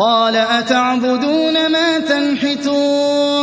قَالَ أَتَعْبُدُونَ مَا تَنْحِتُونَ